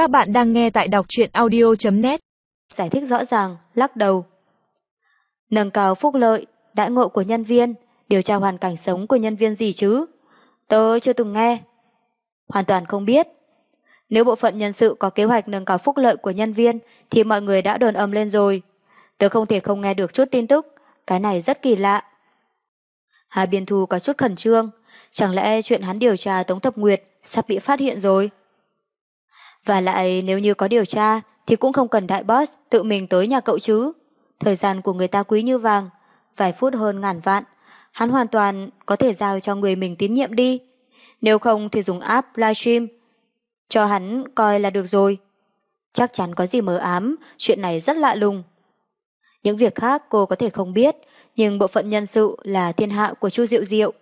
Các bạn đang nghe tại đọc truyện audio.net Giải thích rõ ràng, lắc đầu. Nâng cao phúc lợi, đại ngộ của nhân viên, điều tra hoàn cảnh sống của nhân viên gì chứ? Tớ chưa từng nghe. Hoàn toàn không biết. Nếu bộ phận nhân sự có kế hoạch nâng cao phúc lợi của nhân viên thì mọi người đã đồn âm lên rồi. Tớ không thể không nghe được chút tin tức. Cái này rất kỳ lạ. Hà Biên Thu có chút khẩn trương. Chẳng lẽ chuyện hắn điều tra Tống Thập Nguyệt sắp bị phát hiện rồi? Và lại nếu như có điều tra thì cũng không cần đại boss tự mình tới nhà cậu chứ. Thời gian của người ta quý như vàng, vài phút hơn ngàn vạn. Hắn hoàn toàn có thể giao cho người mình tín nhiệm đi. Nếu không thì dùng app livestream cho hắn coi là được rồi. Chắc chắn có gì mờ ám, chuyện này rất lạ lùng. Những việc khác cô có thể không biết, nhưng bộ phận nhân sự là thiên hạ của Chu Diệu Diệu.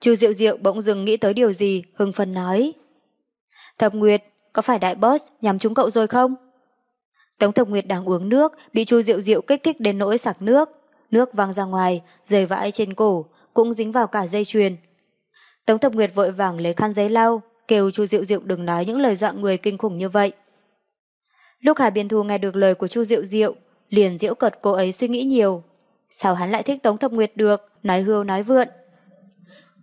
Chu Diệu Diệu bỗng dừng nghĩ tới điều gì, hưng phấn nói. Thập Nguyệt, có phải đại boss nhắm trúng cậu rồi không? Tống Thập Nguyệt đang uống nước, bị Chu Diệu Diệu kích thích đến nỗi sặc nước. Nước văng ra ngoài, rời vãi trên cổ, cũng dính vào cả dây chuyền. Tống Thập Nguyệt vội vàng lấy khăn giấy lau, kêu Chu Diệu Diệu đừng nói những lời dọa người kinh khủng như vậy. Lúc Hà Biên Thu nghe được lời của Chu Diệu Diệu, liền diễu cợt cô ấy suy nghĩ nhiều. Sao hắn lại thích Tống Thập Nguyệt được, nói hưu nói vượn.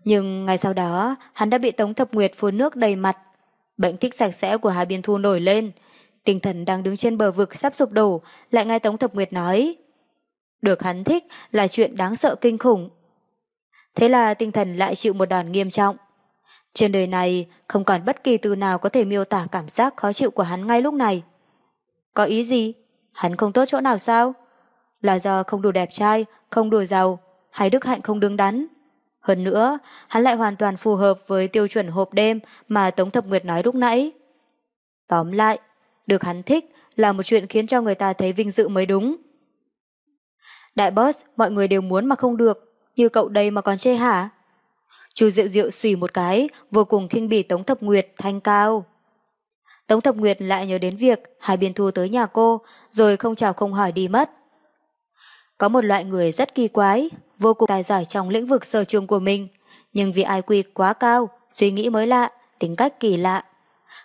Nhưng ngày sau đó, hắn đã bị Tống Thập Nguyệt phun nước đầy mặt. Bệnh thích sạch sẽ của Hà Biên Thu nổi lên. Tinh thần đang đứng trên bờ vực sắp sụp đổ, lại nghe Tống Thập Nguyệt nói. Được hắn thích là chuyện đáng sợ kinh khủng. Thế là tinh thần lại chịu một đòn nghiêm trọng. Trên đời này không còn bất kỳ từ nào có thể miêu tả cảm giác khó chịu của hắn ngay lúc này. Có ý gì? Hắn không tốt chỗ nào sao? Là do không đủ đẹp trai, không đủ giàu, hay đức hạnh không đứng đắn? Hơn nữa, hắn lại hoàn toàn phù hợp với tiêu chuẩn hộp đêm mà Tống Thập Nguyệt nói lúc nãy. Tóm lại, được hắn thích là một chuyện khiến cho người ta thấy vinh dự mới đúng. Đại boss, mọi người đều muốn mà không được, như cậu đây mà còn chê hả? Chu Diệu Diệu xùy một cái, vô cùng khinh bỉ Tống Thập Nguyệt thanh cao. Tống Thập Nguyệt lại nhớ đến việc Hải Biên Thu tới nhà cô, rồi không chào không hỏi đi mất. Có một loại người rất kỳ quái, vô cùng tài giỏi trong lĩnh vực sở trường của mình, nhưng vì IQ quá cao, suy nghĩ mới lạ, tính cách kỳ lạ.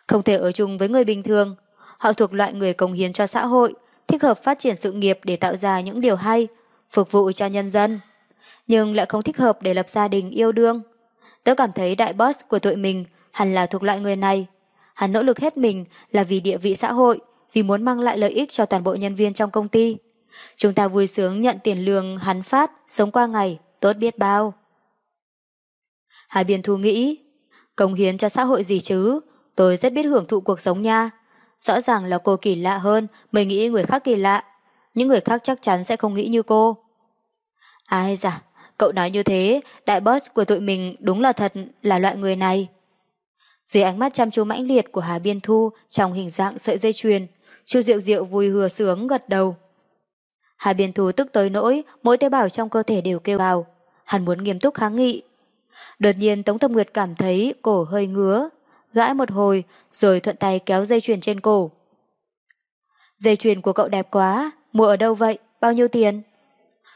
Không thể ở chung với người bình thường, họ thuộc loại người công hiến cho xã hội, thích hợp phát triển sự nghiệp để tạo ra những điều hay, phục vụ cho nhân dân. Nhưng lại không thích hợp để lập gia đình yêu đương. Tớ cảm thấy đại boss của tụi mình hẳn là thuộc loại người này. Hắn nỗ lực hết mình là vì địa vị xã hội, vì muốn mang lại lợi ích cho toàn bộ nhân viên trong công ty. Chúng ta vui sướng nhận tiền lương hắn phát, sống qua ngày, tốt biết bao. Hải Biên Thu nghĩ, công hiến cho xã hội gì chứ, tôi rất biết hưởng thụ cuộc sống nha. Rõ ràng là cô kỳ lạ hơn mới nghĩ người khác kỳ lạ. Những người khác chắc chắn sẽ không nghĩ như cô. Ai dạ, cậu nói như thế, đại boss của tụi mình đúng là thật là loại người này. Dưới ánh mắt chăm chú mãnh liệt của Hà Biên Thu trong hình dạng sợi dây chuyền, Chu Diệu Diệu vui hừa sướng gật đầu. Hà Biên thù tức tới nỗi mỗi tế bào trong cơ thể đều kêu vào. Hắn muốn nghiêm túc kháng nghị. Đột nhiên Tống Tâm Nguyệt cảm thấy cổ hơi ngứa, gãi một hồi rồi thuận tay kéo dây chuyền trên cổ. Dây chuyền của cậu đẹp quá, mua ở đâu vậy, bao nhiêu tiền?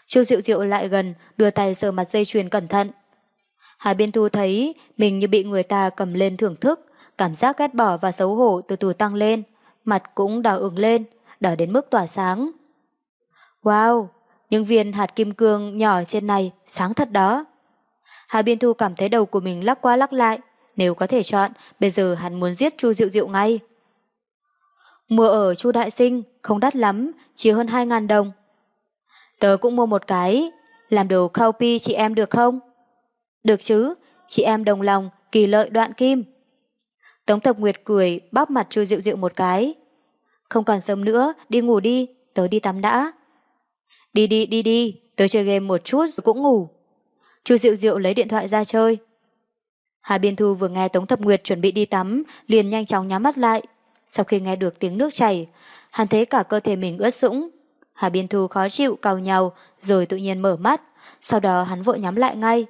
Chu Diệu Diệu lại gần, đưa tay sờ mặt dây chuyền cẩn thận. Hà Biên Thu thấy mình như bị người ta cầm lên thưởng thức, cảm giác ghét bỏ và xấu hổ từ từ tăng lên, mặt cũng đỏ ửng lên, đỏ đến mức tỏa sáng. Wow, những viên hạt kim cương nhỏ trên này sáng thật đó. Hà Biên Thu cảm thấy đầu của mình lắc qua lắc lại, nếu có thể chọn, bây giờ hắn muốn giết Chu Diệu Diệu ngay. Mua ở Chu Đại Sinh không đắt lắm, chỉ hơn 2.000 đồng. Tớ cũng mua một cái, làm đồ khao pi chị em được không? Được chứ, chị em đồng lòng, kỳ lợi đoạn kim. Tống Thập Nguyệt cười, bóp mặt Chu Diệu Diệu một cái. Không còn sớm nữa, đi ngủ đi, tớ đi tắm đã. Đi đi đi đi, tôi chơi game một chút rồi cũng ngủ. Chu Diệu Diệu lấy điện thoại ra chơi. Hà Biên Thu vừa nghe Tống Thập Nguyệt chuẩn bị đi tắm, liền nhanh chóng nhắm mắt lại. Sau khi nghe được tiếng nước chảy, hắn thấy cả cơ thể mình ướt sũng. Hà Biên Thu khó chịu cào nhau, rồi tự nhiên mở mắt, sau đó hắn vội nhắm lại ngay.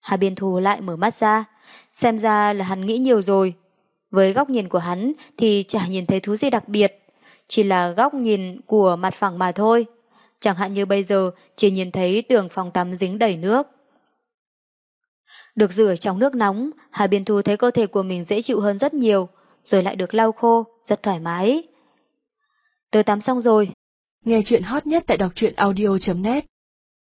Hà Biên Thu lại mở mắt ra, xem ra là hắn nghĩ nhiều rồi. Với góc nhìn của hắn thì chả nhìn thấy thứ gì đặc biệt, chỉ là góc nhìn của mặt phẳng mà thôi. Chẳng hạn như bây giờ chỉ nhìn thấy tường phòng tắm dính đầy nước. Được rửa trong nước nóng, Hà Biên Thu thấy cơ thể của mình dễ chịu hơn rất nhiều, rồi lại được lau khô, rất thoải mái. Tớ tắm xong rồi. Nghe chuyện hot nhất tại đọc truyện audio.net